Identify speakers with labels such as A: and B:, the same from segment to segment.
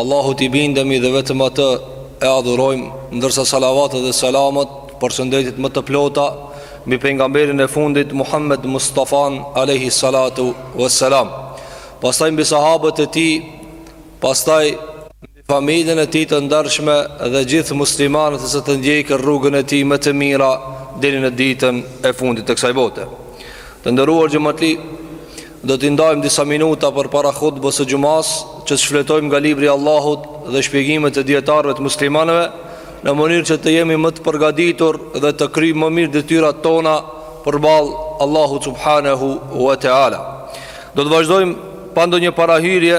A: Allahu t'i bindemi dhe vetëm atë e adhurojmë, ndërsa salavatet dhe selamet përshëndetjet më të plota, mbi pejgamberin e fundit Muhammed Mustafanë alejhi salatu ves-selam. Pastaj mbi sahabët e tij, pastaj familjen e tij të ndershme dhe gjithë muslimanët që të ndjekën rrugën e tij me të mira deri në ditën e fundit të kësaj bote. Të nderuar xhematli, do t'i ndajmë disa minuta përpara hutbës së xhumasë që të shfletojmë nga libri i Allahut dhe shpjegimet e dijetarëve të muslimanëve në mënyrë që të jemi më të përgaditur dhe të kryjmë më mirë detyrat tona përballë Allahut subhanahu wa taala. Do të vazhdojmë pa ndonjë parahyrje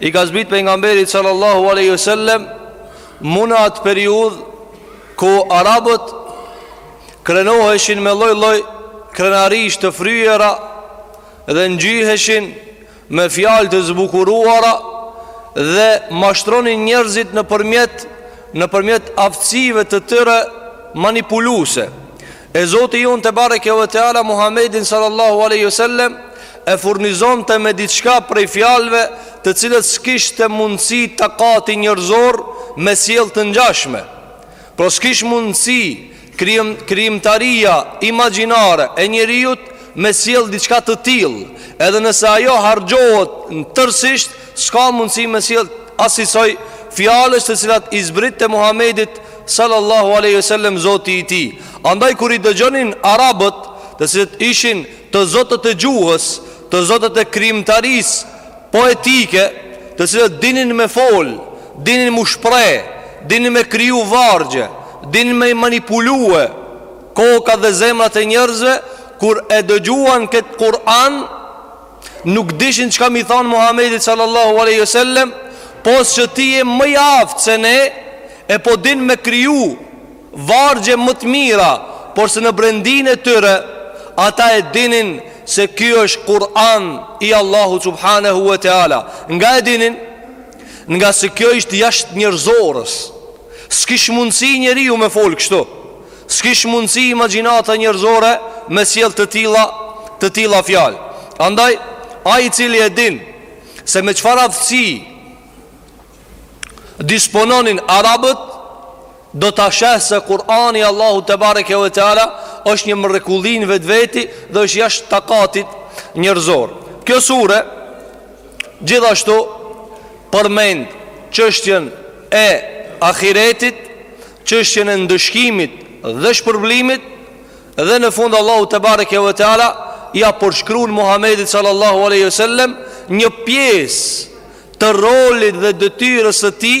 A: I ka zbrit pejgamberit sallallahu alaihi wasallam mu në atë periudhë ku arabët krenoheshin me lloj-lloj krenarish të fryera dhe ngjyheshin me fjalë të zbukuruara dhe mashtronin njerëzit nëpërmjet nëpërmjet aftësive të tyre manipuluese. E Zoti jonë tebareke ve teala Muhammedin sallallahu aleyhi sallem E furnizonte me diçka prej fjalëve Të cilat s'kishte mundësi takati njerëzor Me sjell të ngjashme Pra s'kish mundësi krijim, krijimtaria imagjinare E njeriut me sjell diçka të tillë Edhe nëse ajo harxhohet në tërësisht S'ka mundësi me sjell asisoj fjalësh të cilat i zbriste Muhamedit sallallahu alaihi wasallam Zoti i tij. Andaj kur i dëgjonin arabët, të cilët ishin të zotët e gjuhës, të zotët e krijimtarisë poetike, të cilët dinin me fol, dinin mu shpreh, dinin me kriju vargje, dinin me manipulue kokat dhe zemrat e njerëzve, kur e dëgjuan këtë Kur'an, Nuk dishin çka mi thanë Muhammedit sallallahu aleyhi ve sellem Pos që ti je më i aftë se ne E po din me kriju Vargje më të mira Por se në brendinë e tyre Ata e dinin se kjo është Kur'an I Allahu subhanahu e teala Nga e dinin Ngase kjo është jashtë njerëzores S'kish mundësi njeriu me fol kështu S'kish mundësi imagjinata njerëzore me sjell të tilla, të tilla fjalë. Andaj, ai i cili e din se me çfarë aftësi dispononin arabët, do ta sheh se Kur'ani i Allahut tebareke ve teala është një mrekulli në vetveti dhe është jashtë takatit njerëzor. Kjo sure Gjithashtu përmend çështjen e ahiretit, çështjen e ndëshkimit dhe shpërblimit dhe në fund Allahu te bareke ve teala ia përshkruan Muhamedit sallallahu alaihi wasallam një pjesë të rolit dhe detyrës së tij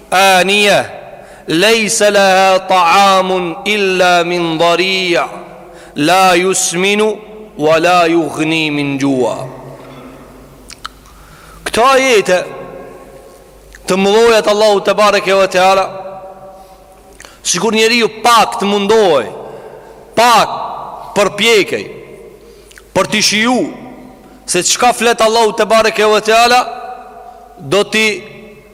A: Aniyah leysa lahum ta'amun illa min dhari' la yusminu wa la yughni min jua. Këto ajete të mëdhaja të Allahut te bareke ve teala sikur njeriu pak të mundohej, pak përpjekej për t'i shiju se çka flet Allahu te bareke ve teala do t'i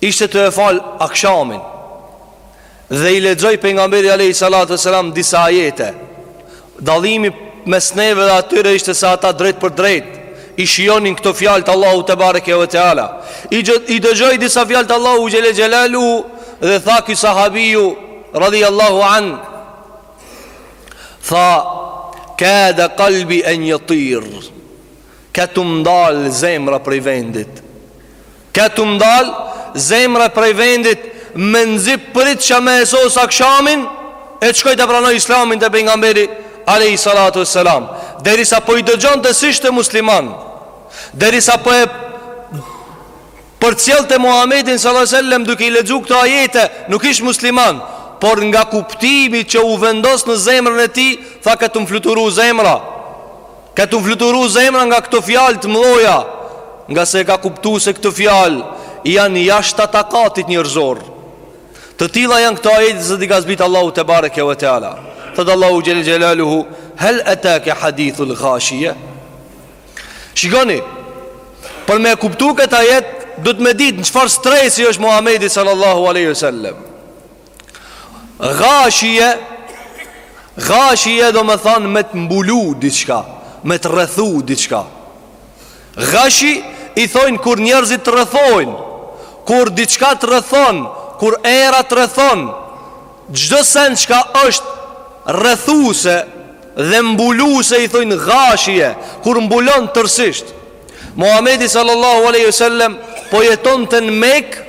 A: Ishte tu e fal akshamin dhe i lexoi pejgamberi alayhi salatu selam disa ajete. Dallimi mes neve dhe atyre ishte se ata drejtpërdrejt i shijonin këto fjalë të Allahu te bareke ve teala. I i dëgjoi disa fjalë të Allahu xhele xhelaluhu dhe tha ky sahabiu radhiyallahu an tha kada qalbi an yatir. Ka tu m'dal zemra prej vendit. Ke tu m'dal zemra prej vendit mezi pritsha me e sos akshamin e të shkoj ta pranoj islamin te pejgamberi alejhi salatu e selam derisa po i dëgjonte s'ishte musliman derisa po e përcjellte Muhammedin salatu e selam duke i lexu këto ajete nuk ish musliman por nga kuptimi që u vendos në zemrën e tij tha ke tu m'fluturu zemra Ke tu m'fluturu zemra nga këto fjalë të mëdhaja, ngase e ka kuptu se këto fjalë janë jashtë takatit njerëzor. Të tilla janë këto ajete seç i ka zbrit Allahu te bareke ve teala. Thot Allahu xhele xhelaluhu hal ataka hadithul ghashiya. Shikoni, për me kuptu këtë ajet, duhet me ditë në çfarë stresi është Muhamedi sallallahu alaihi wasallam. Gashije Gashije domethënë me të mbulu diçka Me të rrethu diçka Gashi i thojnë kur njerëzit të rrethojnë Kur diçka të rrethon Kur era të rrethon Çdo sen çka është rrethuse Dhe mbuluse i thojnë gashije Kur mbulon tërsisht Muhamedi sallallahu aleyhi sallem Po jetonte në Mekë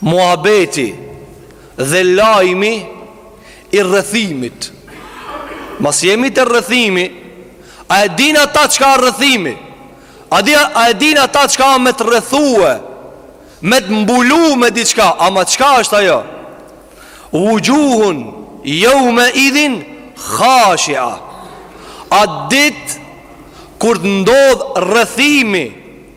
A: Muhabeti dhe lajmi i rrethimit. Masi jemi te rrethimi, a e din ata çka është rrethimi? A e din ata çka me të rrethue, me të mbulu me diçka, ama çka është ajo? Wujuhun yawma idhin khashi'a. At ditë kur të ndodh rrethimi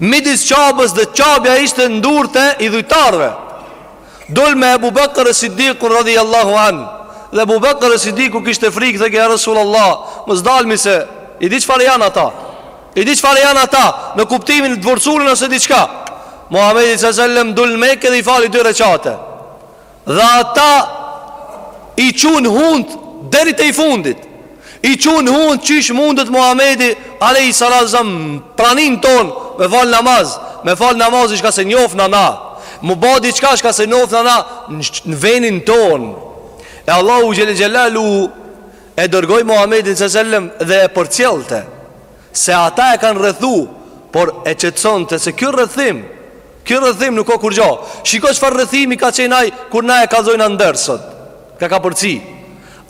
A: Midis Qabës dhe Qabja ishte n'durt e idhujtarëve. Dol me Ebu Bekër e Siddikun radijallahu anhu. Dhe Ebu Bekër e Siddiku kishte frikë thotë ja Resulallah. Mos dalmi se i di çfarë janë ata. I di çfarë janë ata në kuptimin e do vrasin ose diqka. Muhammedi alejhi selam dul me të dhe i fali dy reqate. Dhe ata i çunë hundët deri te i fundit. I çunë hundët qysh mundet Muhamedi alejhi salatu selam n'praninë tonë me fal namaz, me fal namaz çka s'e njofna na. M'u ba diçka çka s'e njofna na në venin tonë. E Allahu xhele xhelaluhu e dërgoi Muhamedin sallallahu alej wasallam dhe e përcjellte. Se ata e kanë rrethu, por e qetësonte se kjo rrethim, kjo rrethim nuk ka kurgjo. Shiko çfarë rrethimi ka qenë ai kur na e kallzojna deri sot. Ka kapërci.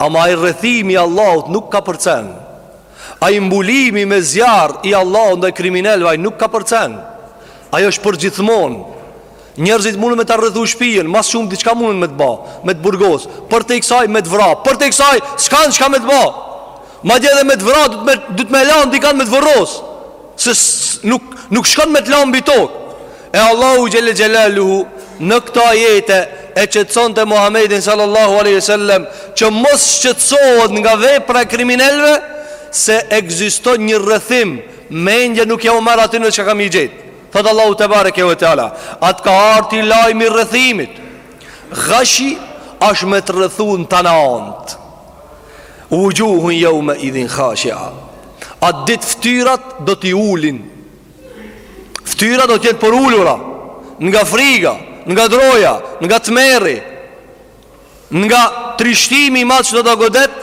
A: Ama ai rrethimi i Allahut nuk kapërcen. Ai mbulimi me zjarr i Allahut ndaj kriminelëve ai nuk kapërcen. Ai është përgjithmonë. Njerëzit mundën me ta rrethu shpijën Mas shumti çka mundën me të ba Me të burgos Përtej ksaj me të vra Përtej ksaj s'kanë çka me të ba Madje edhe me të vra Duhet me lanë dikan me të vorros Se nuk, nuk shkon me të lanë mbi tokë E Allahu xhele xhelaluhu Në këto ajete e qetësonte Muhammedin sallallahu aleyhi sallem Që mos shqetësohet nga vepra e kriminelve Se ekziston një rrethim Mendja nuk jau merr atyne çka ka me i gjet Thot Allahu tebareke ve teala, a të ka ardh ty lajmi i rrethimit. Ghashije është me të rrethu në tana anët. Vuxhuhun jeumeidhin khashia. At ditë ftyrat do t'i ulin. Ftyrat do t'jenë përulura. Nga friga, nga droja, nga tmerri, nga trishtimi i madh që do t'i godet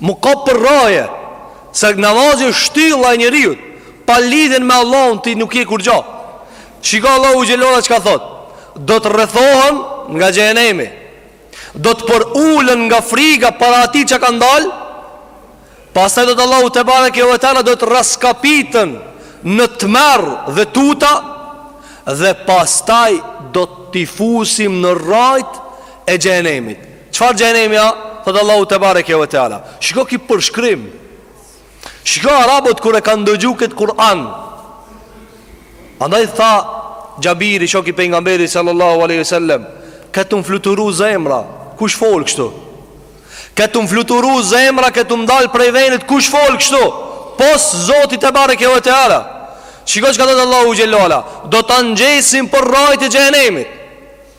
A: Nuk ka përrajë Se namazi është shtylla e njeriut Pa lidhjen me Allahun ti nuk je kurgja Shiko Allahu xhele xhelaluhu çka thot Do të rrethohen nga xhehenemi Do të përulen nga friga para atij që kanë dal Pastaj thot Allahu tebareke ve teala Do të rraskapiten në tmerr dhe tuta Dhe pastaj do t'i fusim në rajt e xhehenemit Çfarë xhehenemi? Thotë Allahu tebareke ve teala. Shiko ki përshkrim. Shiko arabët kur e kanë dëgju këtë Kur'an. Andaj tha Xhabiri shoku i pejgamberit sallallahu alaihi wasallam, "Ke tu m'fluturu zemra, kush fol kështu?" Ke tu m'fluturu zemra, ke tu m'dal prej venit, kush fol kështu? Pos Zoti tebareke ve teala. Shiko çka thotë Allahu xhele xhelaluhu, do ta ngjesim për rrajt e xhehenemit.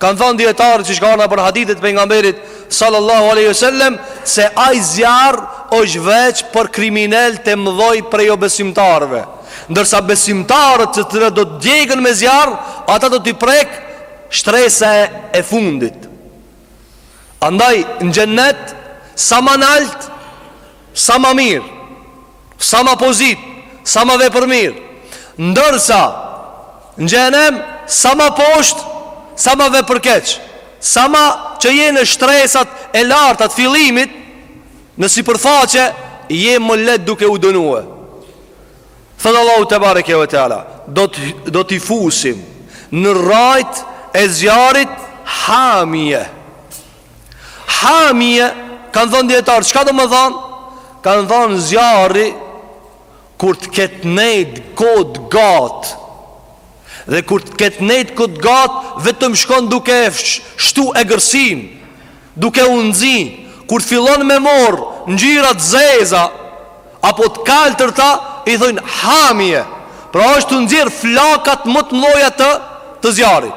A: Kanë thënë dijetarët që shkarna për hadithet e pejgamberit sallallahu alaihi wasallam se ai zjarr është veç për kriminelët e mëdhoj prej jobesimtarëve. Ndërsa besimtarët që edhe do të djegën me zjarr, ata do t'i prek shtresa e fundit. Andaj në xhennet sa ma nalt, sa ma mirë. Sa ma pozitë, sa ma vepërmirë Ndërsa Në xhehenem Sa ma poshtë Sa ma vepërkeq Sa ma që je në shtresat e larta të fillimit Në sipërfaqe Je më lehtë duke u dënue Thotë Allahu tebareke ve teala Do t'i fusim Në rrajt e zjarrit hamije Hamije, kanë thanë dijetarët, çka do me thanë? Kanë thanë zjarri, kur të ketë nejtë kohë t'gatë, dhe kur të ketë nejtë kohë t'gatë, vetëm shkon duke shtu egërsinë, duke u nxi, kur të fillon me marrë ngjyra të zeza, apo të kaltërta, i thonë hamije, pra është tu nxjerr flakët më të mdhojat të zjarrit.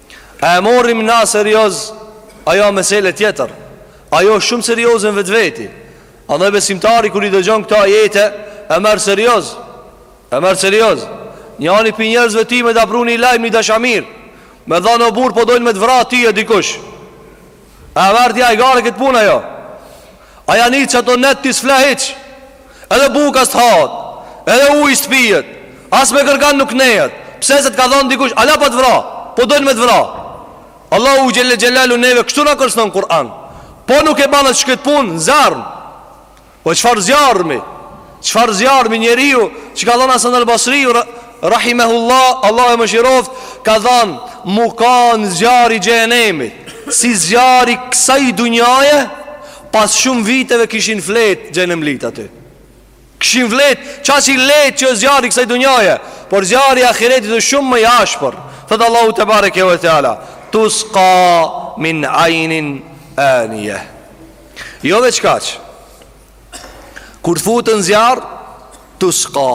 A: A e morrim na serioz? Ajo është mesele tjetër. Ajo është shumë serioze në vetvete. Edhe besimtari kur i dëgjon këto ajete, e merr serioz. E merr serioz. Njani prej njerëzve ty me ta pru një lajm një dashamir Me thanë o burrë po dojnë me të vra ty dikush A e merr ti hajgare këtë punë a jo A jo n'qato net ti s'fle hiç Edhe buka s'të hahet Edhe uji s'të pihet As me kërkan nuk nejet Pse se të ka thanë dikush Ala pa të vra Po dojnë me të vra Allahu xhele xhelaluhu neve kështu na kërcënon në Kur'an Po nuk e banët qikëtë punë Në zjarm Po çfarë zjarmi Çfarë zjarmi njeriu që ka thanë Hasan al-Basri rahimehullah Allahu e mëshiroftë ka thanë mu kanë zjarri i xhehenemit si zjarri i kësaj dunjaje pas shumë viteve kishin flet xhehenemlitë aty kishin flet qaq i lehtë që o zjarri i kësaj dunjaje por zjarri i ahiretit o shumë më i ashpër thotë Allahu tebareke ve teala tuska min ajnin anije jo veç kaq Kur t'futen n'zjarr, tuska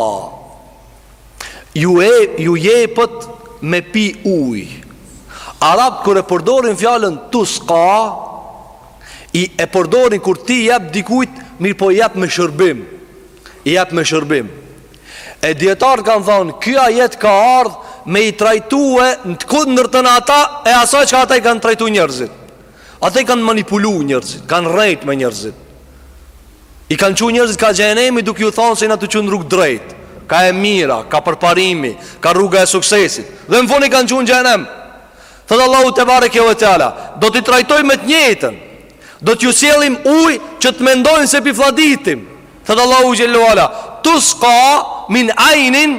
A: Ju, e, ju jepet me pi uj Arabët kur e përdorin fjalën tuska I e përdorin kur t'i jap dikujt Mirëpo jap me shërbim Jap me shërbim E dijetarët kanë thonë Ky ajet ka ardh me i trajtue Në të kundërtën ata E asaj çka ata i kanë trajtu njerëzit Ata i kanë manipulu njerëzit Kanë rrejt me njerëzit I kanë çu njerëzit ka xhehenemi Duke ju thonë se jena tu çu n'rrugë drejt Ka e mira, ka përparimi Ka rruga e suksesit Dhe në fund i kanë çu në xhehenem Thotë Allahu tebareke ue teala Do t'i trajtojmë me të njëtën Do t'ju sjellim uj Që të mendojnë se pi fladitim Thotë Allahu xhel-le ue ala Tuska min ajnin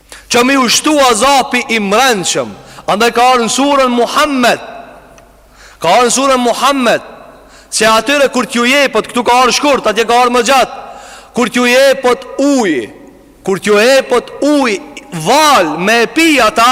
A: Që me ju shtu azapi i mrendshëm Andaj ka ardh në surën Muhammed Ka ardh në surën Muhammed Se atyre kur t'ju jepet Këtu ka ardh shkurt, atje ka ardh ma gjatë Kur t'ju jepet uj Kur t'ju jepet uj Valë me e pi ata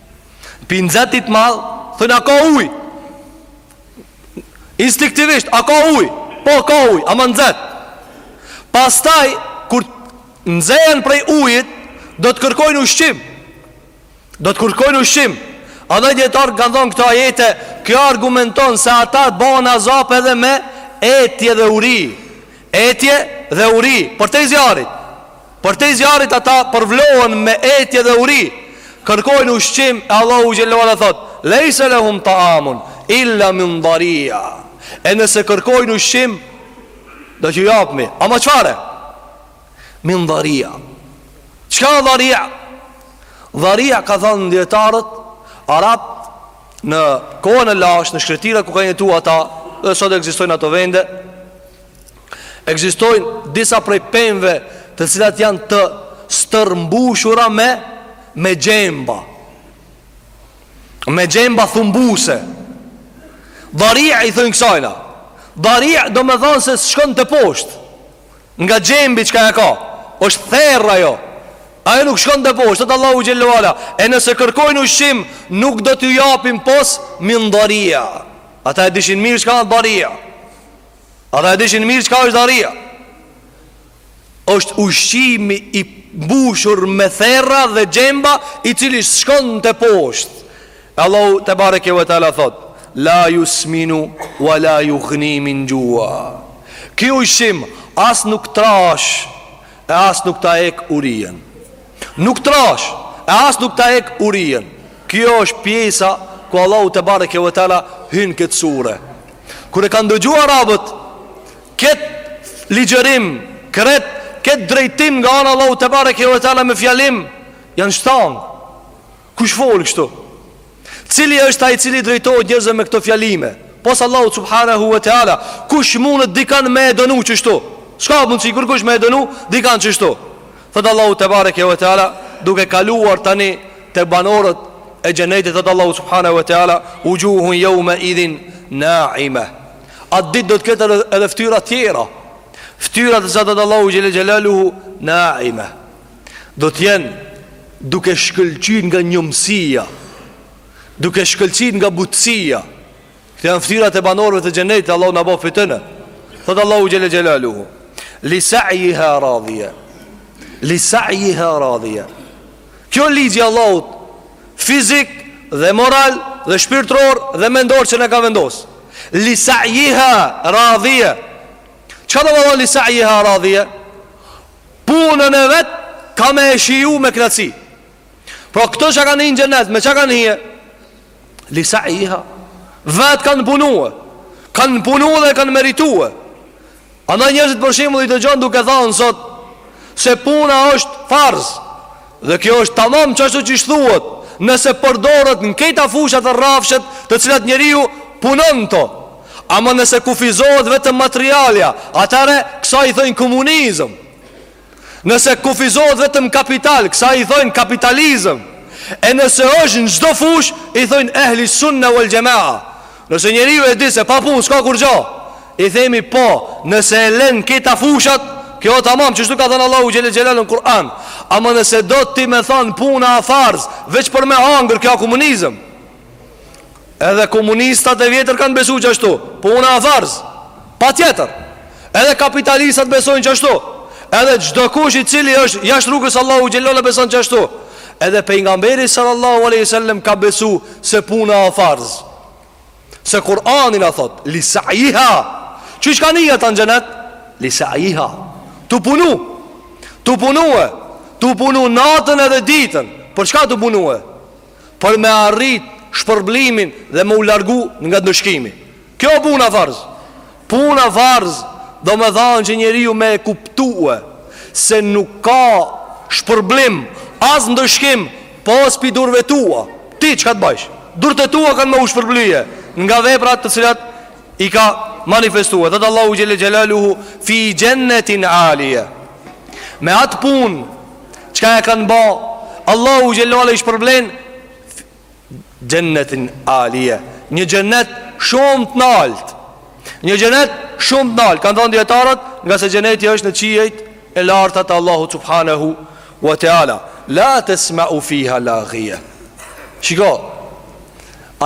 A: Pi nxetit t'madh, thojnë a ka uj. Instinktivisht, a ka uj? Po ka uj, ama nxet. Pastaj kur nxehen prej ujit, do të kërkojnë ushqim. Do të kërkojnë ushqim. Edhe dijetarët kanë thonë këto ajete Kjo argumenton se ata bëhen azap edhe me Etje dhe uri Etje dhe uri Përtej zjarrit Përtej zjarrit ata përvlohen me etje dhe uri, kërkojnë ushqim e Allahu xhel-le ue ala thotë: "Lejse lehum ta'amun illa min dharija." E nëse kërkojnë ushqim, do t'ju japmi, ama çfarë? Min dharija. Çka dharija? Dharija kanë thënë dijetarët arabë në kohën e lashtë, në shkretira ku kanë jetu ata, dhe sot ekzistojnë ato vende, Ekzistojnë disa prej pemëve të cilat janë të stërmbushura me me gjemba. Me gjemba thumbuse. Dari'a i thonë kësajna. Dari'a domethonë s'shkon teposhtë. Nga gjembi çka e ka, është therrë ajo. Ajo nuk shkon teposhtë, thotë Allahu xhel-le ue ala. E nëse kërkojnë ushqim, nuk do t'ju japim pos, min dari'a. Ata e dishin mirë çka dari'a. Ata e dishin mirë çka është dharia është ushqimi i mbushur me therra dhe gjemba I cili s'shkon teposhtë E Allahu tebareke ue teala thotë La jusminu Ue la jugni min xhua Ky ushqim as nuk t'trash E as nuk ta hek urijen Nuk trash, e as nuk ta hek urien. Kjo është pjesa ku Allahu tebareke ve teala hyn këtë sure. Kur e kanë dëgju arabët kët ligjërim, krejt kët drejtim nga ana Allahut tebareke ve teala me fjalim janë shtang. Kush fol kështu? Cili është ai i cili drejtohet njerëzve me këto fjalime? Pos Allahu subhanahu wa taala, kush mundet dikan me e dënu qeshtu? S'ka mundësi kurkush me e dënu dikan qeshtu? Thot Allahu tebareke wa taala, duke kaluar tani te banorët e xhenetit thot Allahu subhanahu wa taala, ujuhun yawma idhin na'ima. At ditë do të ketë edhe fytyra tjera. Fytyra thot Allahu xhelle xhelaluhu na'ima. do të jenë duke shkëlqyer nga njomësia, duke shkëlqyer nga butësia. Këto janë fytyrat e banorëve të xhenetit, Allahu na bëftë ne. Thot Allahu xhelle xhelaluhu, li sa'iha radhiya. Li sa'iha radhiya. Kjo ligji i Allahut fizik dhe moral dhe shpirtëror dhe mendor që na ka vendos. Li sa'iha radhiya. Çka domethon li sa'iha radhiya? Punën e vet ka me e shiju me knaqsi Pra këta që kanë hi n'xhenet Me çka kanë hi e Li sa'iha Vetë kanë punue Kanë punu dhe kanë meritue Andaj njerëzit për shembull i dëgjon duke thanë sot Se puna është farz Dhe kjo është tamam qashtu qysh thuhet Nëse përdoret në kejta fushat dhe rrafshet Të cilat njeriu punon n'to Ama nëse kufizohet vetëm materialja Atëherë kësaj i thojnë komunizëm Nëse kufizohet vetëm kapital Kësaj i thojnë kapitalizëm E nëse është në çdo fushë I thojnë ehli sunna wal xhemaa Nëse njeriu e di se pa punë s'ka kurgjo, i themi po, nëse e len këta fushat, kjo është tamam, qeshtu ka thënë Allahu xhelle xhelal në Kur'an. Ama nëse do ti me thon puna a farz, veç për me hangër kjo komunizëm. Edhe komunistat e vjetër kanë besu qashtu, puna a farz. Patjetër Edhe kapitalistat besojnë qashtu Edhe çdokush i cili është Jashtë rrugës Allahut xhelaluhu beson qashtu Edhe pejgamberi sallallahu aleyhi sallem Ka besu se puna a farz Se Kur'ani na thot Li sa'iha Qysh kan hi ata n'xhenet Li sa'iha Tu punu Tu punue Tu punu natën edhe ditën Për çka tu punue Për me arrit shpërblimin dhe me u largu nga ndëshkimi. Kjo puna farz Puna farz Domethanë që njeriu me e kuptue Se nuk ka Shpërblim As ndëshkim Pos pi durve tua Ti çka të bajsh Durt e tua kanë me u shpërblye Nga veprat të cilat I ka manifestue Thot Allahu xhele xhelaluhu Fi xhennetin alije Me atë punë Çka e kanë ba Allahu xhele xhelaluhu i shpërblen Xhennetin alije Një xhennet shumë të nalt Një xhennet shumë të nalt Kanë thonë dijetarët Ngase xhenneti është në qiejt E lartë thot Allahu subhanahu Wa teala La tesmau fiha lagije Shiko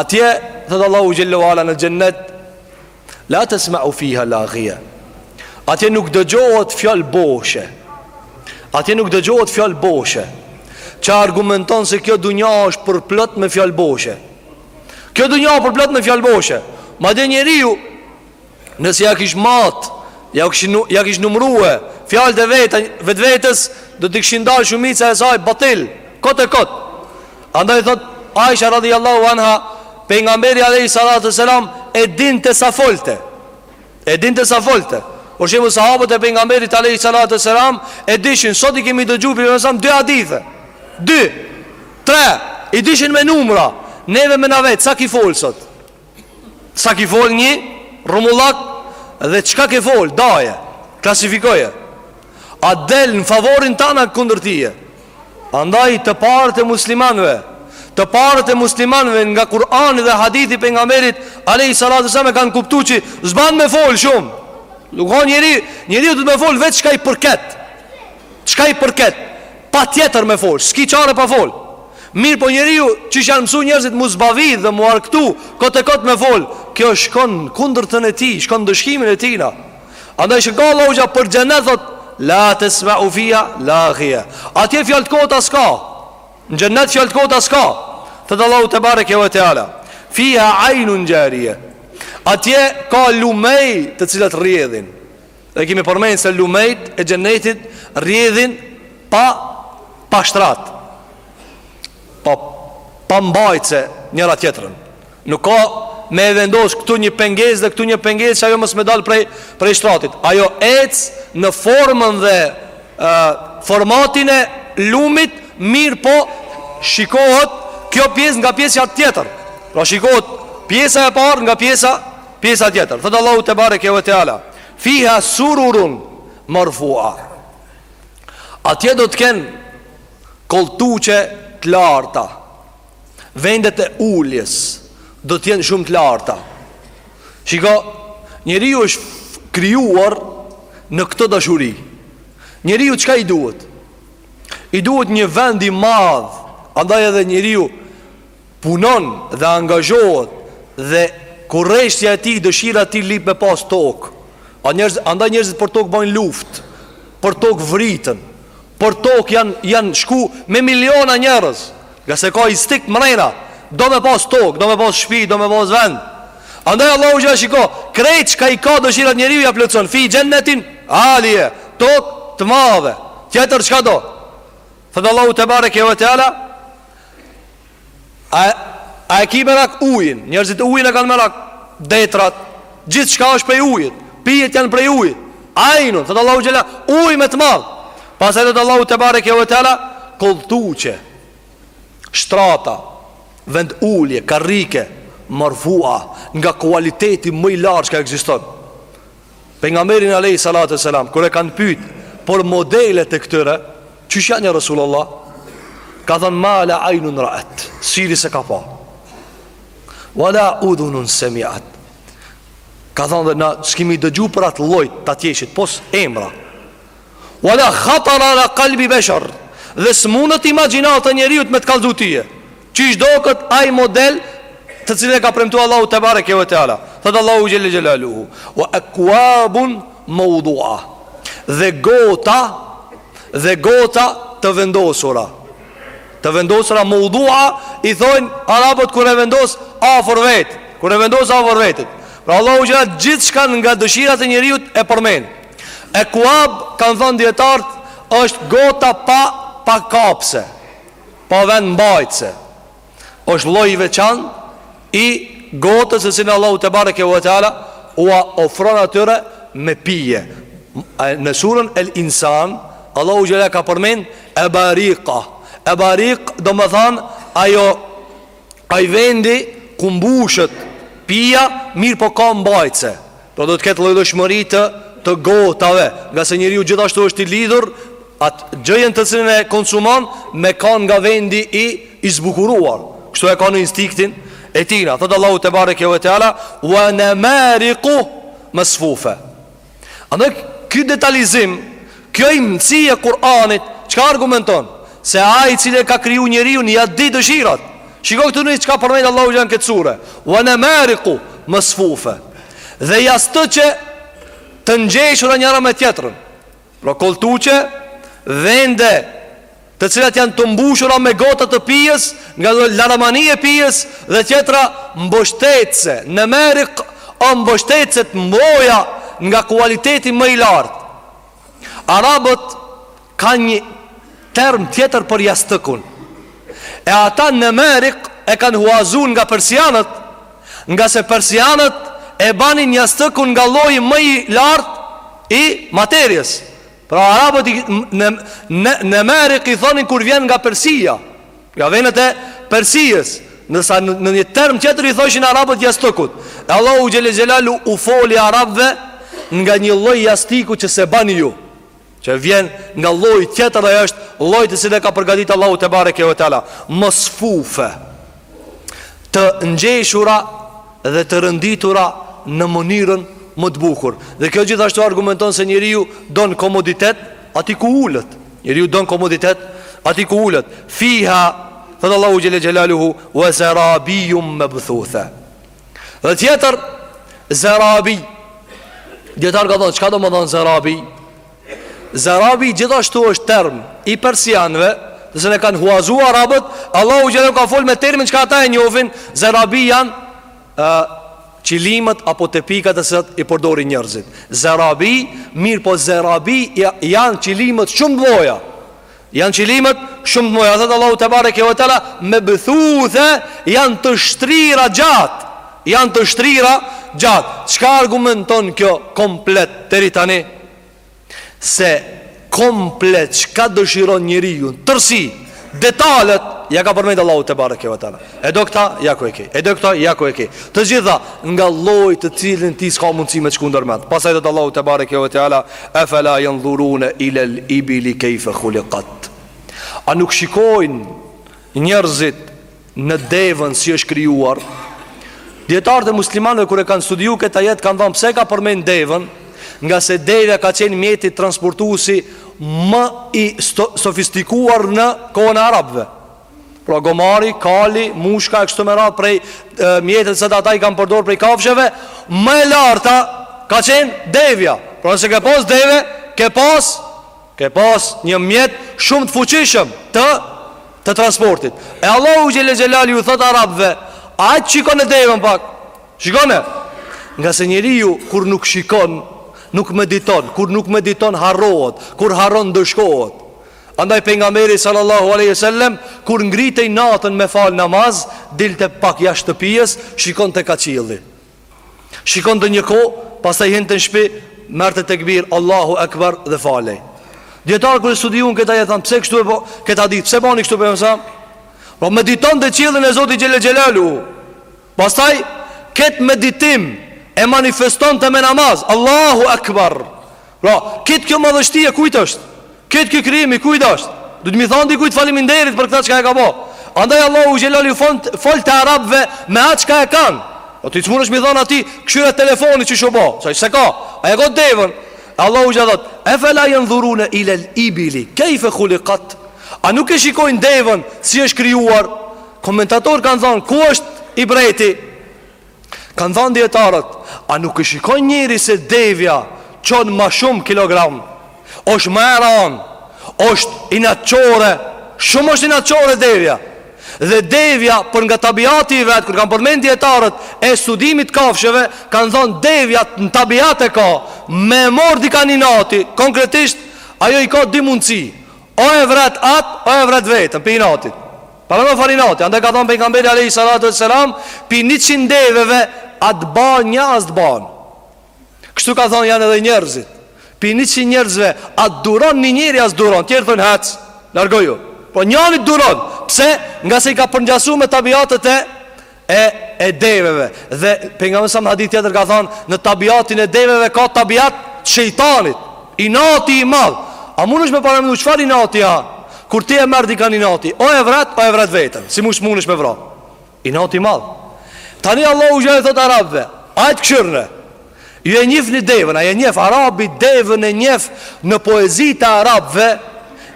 A: Atje Thotë Allahu xhelle ue ala në xhennet La tesmau fiha lagije Atje nuk dëgjohet fjalë boshe Atje nuk dëgjohet fjalë boshe Që argumenton se kjo dunja është përplot me fjalë boshe Kjo dunja është përplot me fjalë boshe Madje njeriu Nëse ja kish mat Ja kish, nu, ja kish numrue Fjalët e veta vetvetes Do të kishin dalë shumica e saj batil Kot e kot Andaj thot Aisha radhiyallahu anha pejgamberi alayhi salatu wasalam e dinte sa folte. E dinte sa folte. Për shembull sahabët e pejgamberit alayhi salatu wasalam e dishin sot i kemi dëgjuar prej resulit dy hadithe. Dy. Tre. I dishin me numra. Neve me na vet sa ki fol sot. Sa ki fol një rrumullak dhe çka ke fol, daje, klasifikoje. A del në favorin tanë a kundër tije. Andaj të parët e muslimanve, të parët e muslimanve nga Kur'ani dhe hadithi pejgamberit alejhi salatu selam e kanë kuptu që s'ban me fol shumë. Nuk ka njeri, njeriu duhet me fol veç çka i përket. Çka i përket, patjetër me fol, s'ki çare pa fol. Mirëpo njeriu, qysh janë mësu njerëzit m'u zbavit dhe m'u argtu, kot e kot me fol, kjo shkon kundërtën e tij, shkon ndëshkimin e tijna. Andaj çka Allahu xha për xhenet thot, la tesma'u fiha laghia. Atje fjalë të kota s'ka. Në xhenet fjalë të kota s'ka. Thot Allahu tebareke ve teala, fiha aynun jaria. Atje ka lumej të cilat rrjedhin. E kemi përmenë se lumejt e xhenetit rjedhin pa pa shtrat Pa, pa mbajtëse njëra tjetrën Nuk ka me e vendos këtu një pengesë dhe këtu një pengesë që ajo mos me dalë prej, prej shtratit Ajo ec në formën dhe e, formatin e lumit mirëpo shikohet kjo pjesë nga pjesa tjetër Pra shikohet pjesa e parë nga pjesa Pjesa tjetër, thotë Allahu te bareke ve teala, Fiha sururun marfua. Atje do të kenë kolltuqe të larta. Vendet e uljes do të jenë shumë të larta. Shiko, njeriu është krijuar në këtë dashuri. Njeriu çka i duhet? I duhet një vend i madh, andaj edhe njeriu punon dhe angazhohet dhe kurreshtja e tij, dëshira e tij lip me pas tokë. Njerëzit, andaj njerëzit për tokë bëjnë luftë, për tokë vriten, për tokë janë janë shku me miliona njerëz, ngase ka instinkt mrena, do me pas tokë, do me pas shtëpi, do me pas vend. Andaj Allahu xhel, shiko, krejt çka i ka dëshirat njeriu ja plotson fi xhennetin alije, tokë të madhe. Tjetër çka do? Thotë Allahu tebareke ve teala, a e ki merak ujin Njerëzit ujin e kanë merak Detrat Gjithçka është prej ujit Pijet janë prej ujit Ajnun Thotë Allahu xhelle Uj me të madhe Pastaj thotë Allahu tebareke ve teala Kolltuqe Shtrata Vend ulje Karrige Marfua Nga kualiteti më i lartë çka ekziston Pejgamberin alejhi salatu ve selam kur e kanë pyet për modelet e këtyre, qysh janë ja Resulullah? Ka thënë ma la ainun ra'at, syri s'e ka pa. Wala udhunun sami'at. Ka thënë dhe na s'kemi dëgju për ato llojet e atjeshit, pos emra. Wala khatara ala qalbi bashar. Dhe s'mundet imagjinata e njeriut me të kallzu tyje. Qysh doket ai model të cilin e ka premtu Allahu tebareke ve teala. Thotë Allahu xhel-le xhelaluhu. Ue ekuabun meudua. Dhe gota, dhe gota të vendosura. Të vendosura meudua, i thojnë arabët kur e vendos afër veti. Kur e vendos afër vetit. Pra Allahu xhelle gjithçka nga dëshirat e njeriut e përmend. Ekuab, kanë thënë dijetarët, është gota pa, pa kapse. pa vend mbajtëse është lloj i veçantë i gotës të cilën Allahu tebareke ve teala ua ofron atyre me pije në surën el insan Allahu xhelle ka përmend ebarika ebarik domethënë ajo Ai vendi ku mbushet pija, mirëpo ka mbajtëse. Pra do të ketë llojllojshmëri të gotave, ngase njeriu gjithashtu është i lidhur atë gjëjen të cilën e konsumon me kanë nga vendi i i zbukuruar. Kështu e ka në instinktin e tina. Thotë Allahu tebareke ve teala, "Wa namariqu masfufa." Andaj ky detalizim, kjo imtësi e Kur'anit, çka argumenton? Se ai i cili e ka kriju njeriun ja di dëshirat. Shiko këtu në çka përmend Allahu xhan këtë sure. Wa namariqu masfufa. Dhe jastëqe të ngjeshura njëra me tjetrën. Pra kolltuqe vende të cilat janë të mbushura me gota të pijës, nga laramani e pijës dhe tjetra mbështetëse, nemarik o mbështetëse të lloja nga kualiteti më i lartë. Arabët ka një term tjetër për jastëkun, e ata nemarik e kanë huazu nga persianët, ngase persianët e banin jastëkun nga lloji më i lartë i materies, Pra arabët i, në, në, nemarik i thonin kur vjen nga Persia Nga vendet e Persisë Ndërsa në, në një term tjetër i thoshin arabët jastëkut E Allahu xhele xhelaluhu u foli arabëve Nga një lloj jastëku që s'e bani ju Që vjen nga lloj tjetër dhe është lloj të cilin e ka përgatit Allahu tebareke ve teala Masfufe të ngjeshura dhe të renditura në mënyrën më të bukur. Dhe kjo gjithashtu argumenton se njeriu don komoditet aty ku ulet. Njeriu don komoditet aty ku ulet. Fiha Thotë Allahu Xhele Xhelaluhu Wa zarabijum mebthuthe Dhe tjetër Zarabi Dijetarët kanë thonë Çka do me thonë zarabi Zarabi gjithashtu është term i persianëve, dhe se e kanë huazuar arabët, Allahu xhelalu ka fol me termin çka ata e njohin, zarabi janë ë qilimat apo tepihat të cilat i përdorin njerëzit. Zarabi, mirëpo zarabi janë qilimat shumë lloja. Janë qilimat shumë të mëdha, thotë Allahu tebareke ve teala mebthuthe janë të shtrira gjatë. Janë të shtrira gjatë. Çka argumenton kjo komplet deri tani? Se komplet çka dëshiron njeriu, tërësi, detalet ja ka përmend Allahu tebareke ve teala. E do këta, ja ku e ke. E do këta, ja ku e ke. Të gjitha nga lloji të cilin ti s'ka mundësi me çu ndërmend. Pastaj thot Allahu tebareke ve teala, "Afala yanzuruna ila al-ibli kayfa khuliqat." A nuk shikojnë njerëzit në deven si është krijuar? Dijetarët e muslimanëve kur e kanë studiu këtë ajet kanë thënë pse e ka përmend deven? Ngase deveja ka qenë mjeti transportues më i sofistikuar në kohën e arabëve. Pra gomari, kali, mushka e kështu me radhë prej mjetët se ata i kanë përdorë prej kafshëve, më e larta ka qenë devja. Pra nëse ke pas deve, ke pas ke pas një mjet shumë të fuqishëm të të transportit. E Allahu xhelel xhelali u thot arabëve, a e shikon në devën pak? Shikone. Ngase njeriu kur nuk shikon, nuk mediton, kur nuk mediton harrohet, kur harron ndëshkohet. Andaj pejgamberi sallallahu alaihi wasallam kur ngritej natën me fal namaz, dilte pak jashtë shtëpisë, shikonte kah qielli. Shikonte një kohë, pastaj hynte në shtëpi, merrte tekbir Allahu akbar dhe falej. Dietar kur e studiuan këtë ajet thanë pse kështu e bë, këtë hadith pse bani kështu pejgamberi? Po meditonte qiellin e Zotit xhel xhelalu. Pastaj këtë meditim e manifestonte me namaz Allahu Akbar Pra, këtë kjo madhështi e kujt është Këtë kjo krijim i kujt është Duhet me i thonë dikujt faliminderit për këta çka e ka bo Andaj Allahu xhelali u folte arabve me atë çka e kanë O po ti s'mundesh me i thonë atij kqyre telefonin qysh u bo se s'e ka A e ka devën Allahu xhel thotë E fela jendhurune ilel ibili Kejfe khulikat A nuk e shikojnë devën si është krijuar Komentatorë kanë thonë, ku është ibreti? Kanë thonë djetarët, a nuk e shikon njeri se devja çon ma shumë kilogram? është ma e ranë, është inatçore, shumë është inatçore devja. Dhe devja, për nga tabiati i vet, kur kanë përmend djetarët e studimit kafshëve, kanë thonë devja në tabiat e ka, me e mor dikan inati, konkretisht, ajo i ka dy mundësi, o e vret atë, o e vret veten, pi inatit. Para do farë inati, andaj ka thonë pejgamberi alayhi salatu wassalam, pi 100 deveve a t'ban një a s't'ban. Kështu ka thonë janë edhe njerëzit. Pi 100 njerëzve a t'duron një njeri a s'duron, tjerë thonë hec, largoju. Po njani duron, pse? Ngase i ka përngjasu me tabiatët e e e deveve dhe pejgamberi në hadith tjetër ka thënë në tabiatin e deveve ka tabiat të shejtanit inat i madh a mundesh me paramendu çfarë inati a kur ti e merr dikan inati o e vret o e vret veten si mush mundesh me vra inat i madh tani allahu ju thot arabve hajt kqyrne ju e njihni devën a e njeh arabi devën e njeh në poezitë e arabëve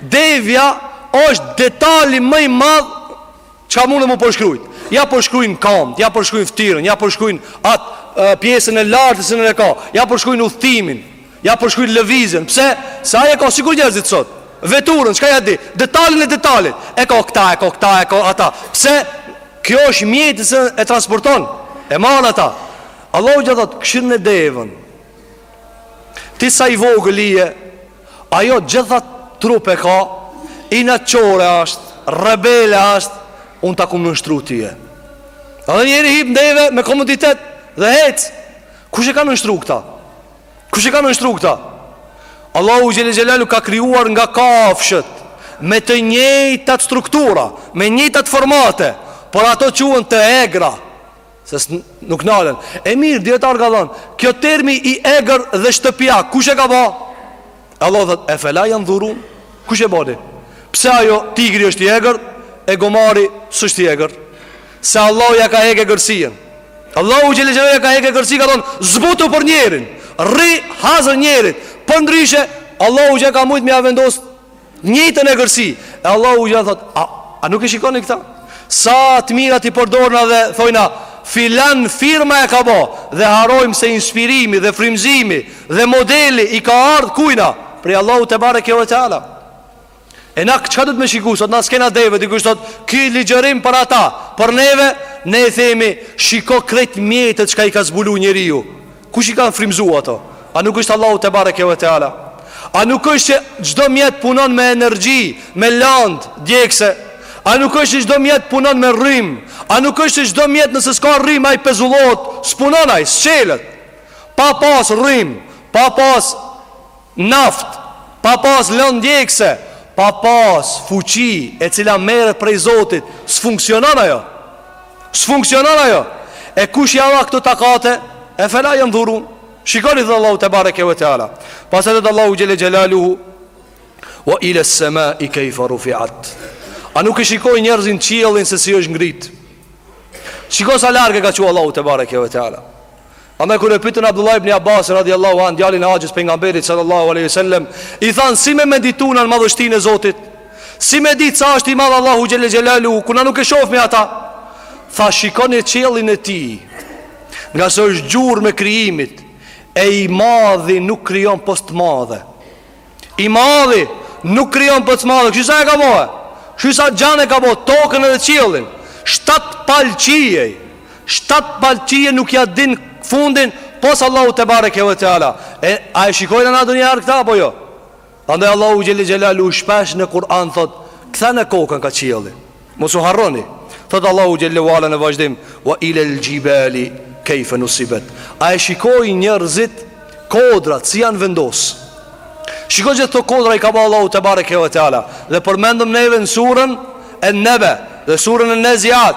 A: devja është detali më i madh Çka mundet mu përshkrujt? Ja përshkrujnë kamët, ja përshkrujnë fëtyrën, ja përshkrujnë atë pjesën e lartë sen e ka, ja përshkrujnë udhëtimin, ja përshkrujnë lëvizjen. Pse? Se ai e ka sikur njerëzit sot. Veturën, çka ja di? Detalin e detalit. E ka këta, e ka këta, e ka ata. Pse? Kjo është mjet se e transporton. E man ata. Allahu ja thot, kqyrne devën. Ti sa i vogël je, Ajo gjithë atë trup e ka Inatçore asht Rebele asht Unë ta kom nënshtru tyje Edhe njeri hip n'deve me komoditet Dhe hec Kush e ka nënshtru këta Kush e ka nënshtru këta Allahu xhelle xhelaluhu ka kriju nga kafshët Me të njejtat struktura Me njëjtat formate Por ato quhen të egra Se nuk nalen E mirë, dijetarët kanë thonë Kjo termi i egër dhe shtëpiak Kush e ka ba? Allahu thotë efela jandhurun Kush e bani? Pse ajo tigri është i egër E gomari s'është i egër Se Allahu ja ka hek egërsinë Allahu xhelle xhelaluhu ja ka hek egërsi Ka thonë zbutu për njerin Rri hazër njerit Përndryshe Allahu xhelle ka mujtë me ja vendosë Njëjtën egërsi E Allahu xhelle thotë A, a nuk e shikoni këta? Sa të mirat i përdorna dhe thojna Filan firma e ka bo Dhe harrojmë se inspirimi dhe frymëzimi Dhe modeli i ka ardhë kujna Prej Allahut tebareke ve teala E na çka do të me shiku Sot na s'kena deve Dikush thotë Ky ligjërim për ata Por neve Ne i themi Shiko krejt mjetet çka i ka zbulu njeriu Kush i ka frymëzu ato? A nuk është Allahu tebareke ve teala? A nuk është që çdo mjet punon me energji, me landë djegëse? A nuk është që çdo mjet punon me rrymë? A nuk është që çdo mjet nëse s'ka rrymë ai pezullohet, s'punon ai, s'çelet? Pa pas rrymë, pa pas Naftë, pa pas lëndë djegëse, pa pas fuqi e cila merret prej Zotit, s'funksionon ajo. S'funksionon ajo. E kush ja dha këto takate? Efela jandhurun. Shikoni dhe Allahu tebareke ve teala. Pastaj thotë Allahu xhele xhelaluhu wa ila semai kayfa rufiat. A nuk e shikojnë njerëzit qiellin se si është ngrit? Shiko sa larg e ka çu Allahu tebareke ve teala. Andaj kur e pyetën Abdullah ibn Abbas radiallahu an, djalin e axhës së pejgamberit sallallahu alaihi wasallam, i thanë si me meditu na në madhështinë e Zotit? Si me ditë sa është i madh Allahu xhelle xhelaluhu, kur na nuk e shofmi atë? Tha shikoni qiellin e tij. Ngase është gjurmë e krijimit, e i madhi nuk krijon pos të madhe. I madhi nuk krijon pos të madhe Kqyr sa e ka bo e Kqyr sa gjanë e ka bo e Tokën edhe qiellin Shtatë palë qiej Shtatë palë qiej nuk ja din fundin Pos Allahu tebareke ve teala e, A e shikojnë nadonjëherë këta apo jo Andaj Allahu xhelle xhelaluhu shpesh në Kur'an thotë Ktheni kokën ka qielli Mos u harroni. Thotë Allahu xhelle ue ala në vazhdim, "Wa ila al-jibali kayfa nusibat." A e shikojnë njerëzit kodrat si janë vendos? Shiko gjithë këto kodra i ka ba Allahu tebareke ve teala dhe përmendëm neve në surën An-Naba dhe surën An-Naziat,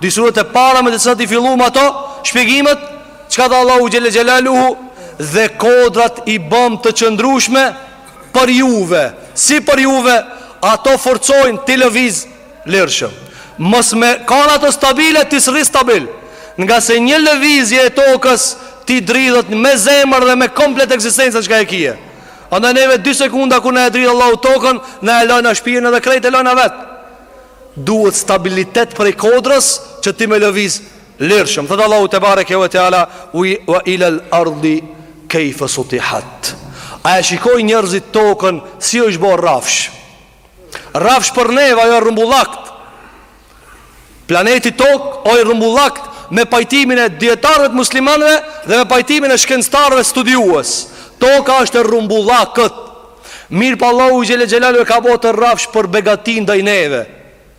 A: dy surat e para me të cilat i fillum ato shpjegimet, çka tha Allahu xhelle xhelaluhu dhe kodrat i bëmë të qëndrueshme për juve, si për juve, ato forcojnë ti lëviz lirshëm. Mos me kanë ato stabile ti s'rri stabil. Ngase një lëvizje e tokës t'i dridhet me zemër dhe me komplet ekzistencën çka e ki. Andaj neve 2 sekonda kur na e dridh Allahu tokën, na e lojmë shpinë edhe krejt e lojmë na vet. Duhet stabilitet prej kodrave që ti me lëviz Lirshëm, thotë Allahu tebareke ve teala, Wa ilal ardi kejfe sutihat. A e shikojnë njerëzit tokën si është bo rrafsh? Rrafsh për neve, ajo e rrumbullakt. Planeti tokë o i rrumbullakt me pajtimin e dijetarëve t'muslimanëve dhe me pajtimin e shkencëtarëve studiues. Toka është e rrumbullakët. Mirëpo Allahu xhele xhelaluhu e ka bo të rrafsh për begati ndaj neve.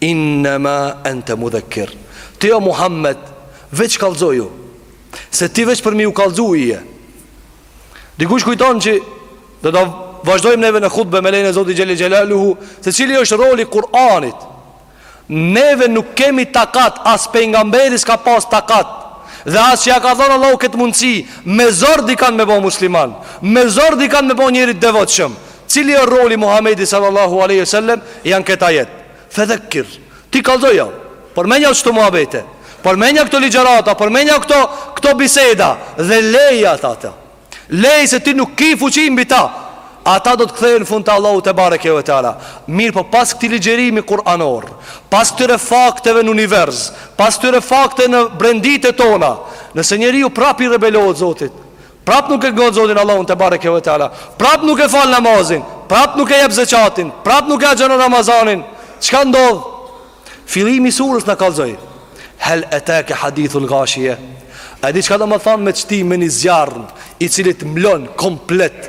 A: Innema ente mudhekir Ti o Muhammed Veç kallzoju Se ti veç për mi u kallzu je Dikush kujton që Do ta vazhdojmë neve në hutbe me lejen e Zotit xhele xhelaluhu Se cili është roli i Kur'anit Neve nuk kemi takat As pejgamberi s'ka pas takat Dhe as që ja ka dhonë Allahu këtë mundësi Me zor dikan me bo musliman Me zor dikan me bo njeri t'devotshëm Cili është roli i Muhamedit sallallahu alejhi ve sellem në këtë ajet? Fedhekir. Ti kallzoja. Përmenja kto muhabete. Përmenja këto ligjërata, përmenja këto këto biseda dhe leje ata ata. Lej se ti nuk ke fuqi mbi ta. Ata do të kthehen në fund te Allahut tebareke ve teala. Mirëpo pas këtij ligjërimi kuranor, pas këtyre fakteve në univers, pas këtyre fakteve në brenditë tona, nëse njeriu prapë i rebelohet Zotit, prap nuk e ngon Zotin Allahun tebareke ve teala, prap nuk e fal namazin, prap nuk e jep zekatin, prap nuk e agjëron Ramazanin, çka ndodh? Fillimi i surës na kallzoi. Hal ataka hadithul ghashiya. A di çka domethanë me t'shti me një zjarr i cili t'mlon komplet